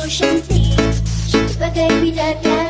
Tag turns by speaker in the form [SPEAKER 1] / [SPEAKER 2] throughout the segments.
[SPEAKER 1] emotion sih Sebagai bidadari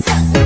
[SPEAKER 1] Success.